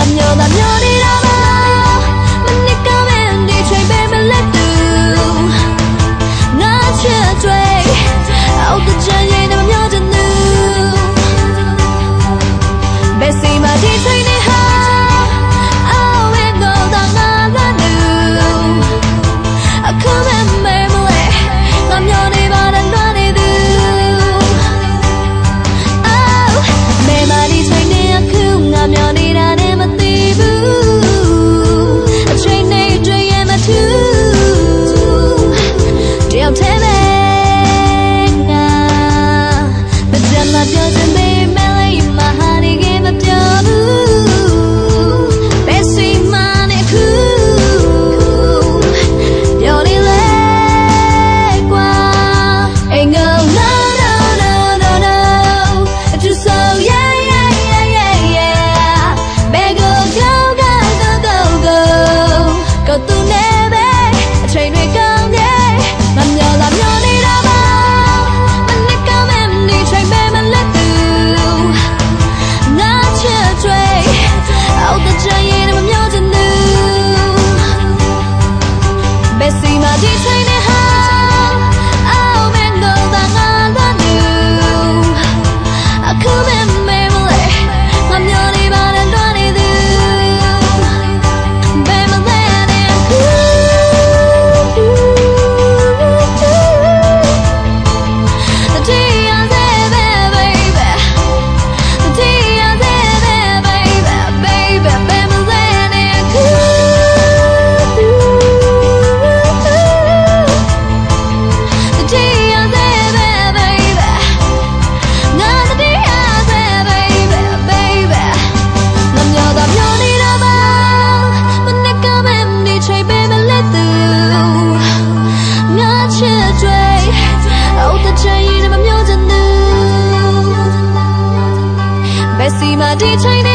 난 연한 열이 吹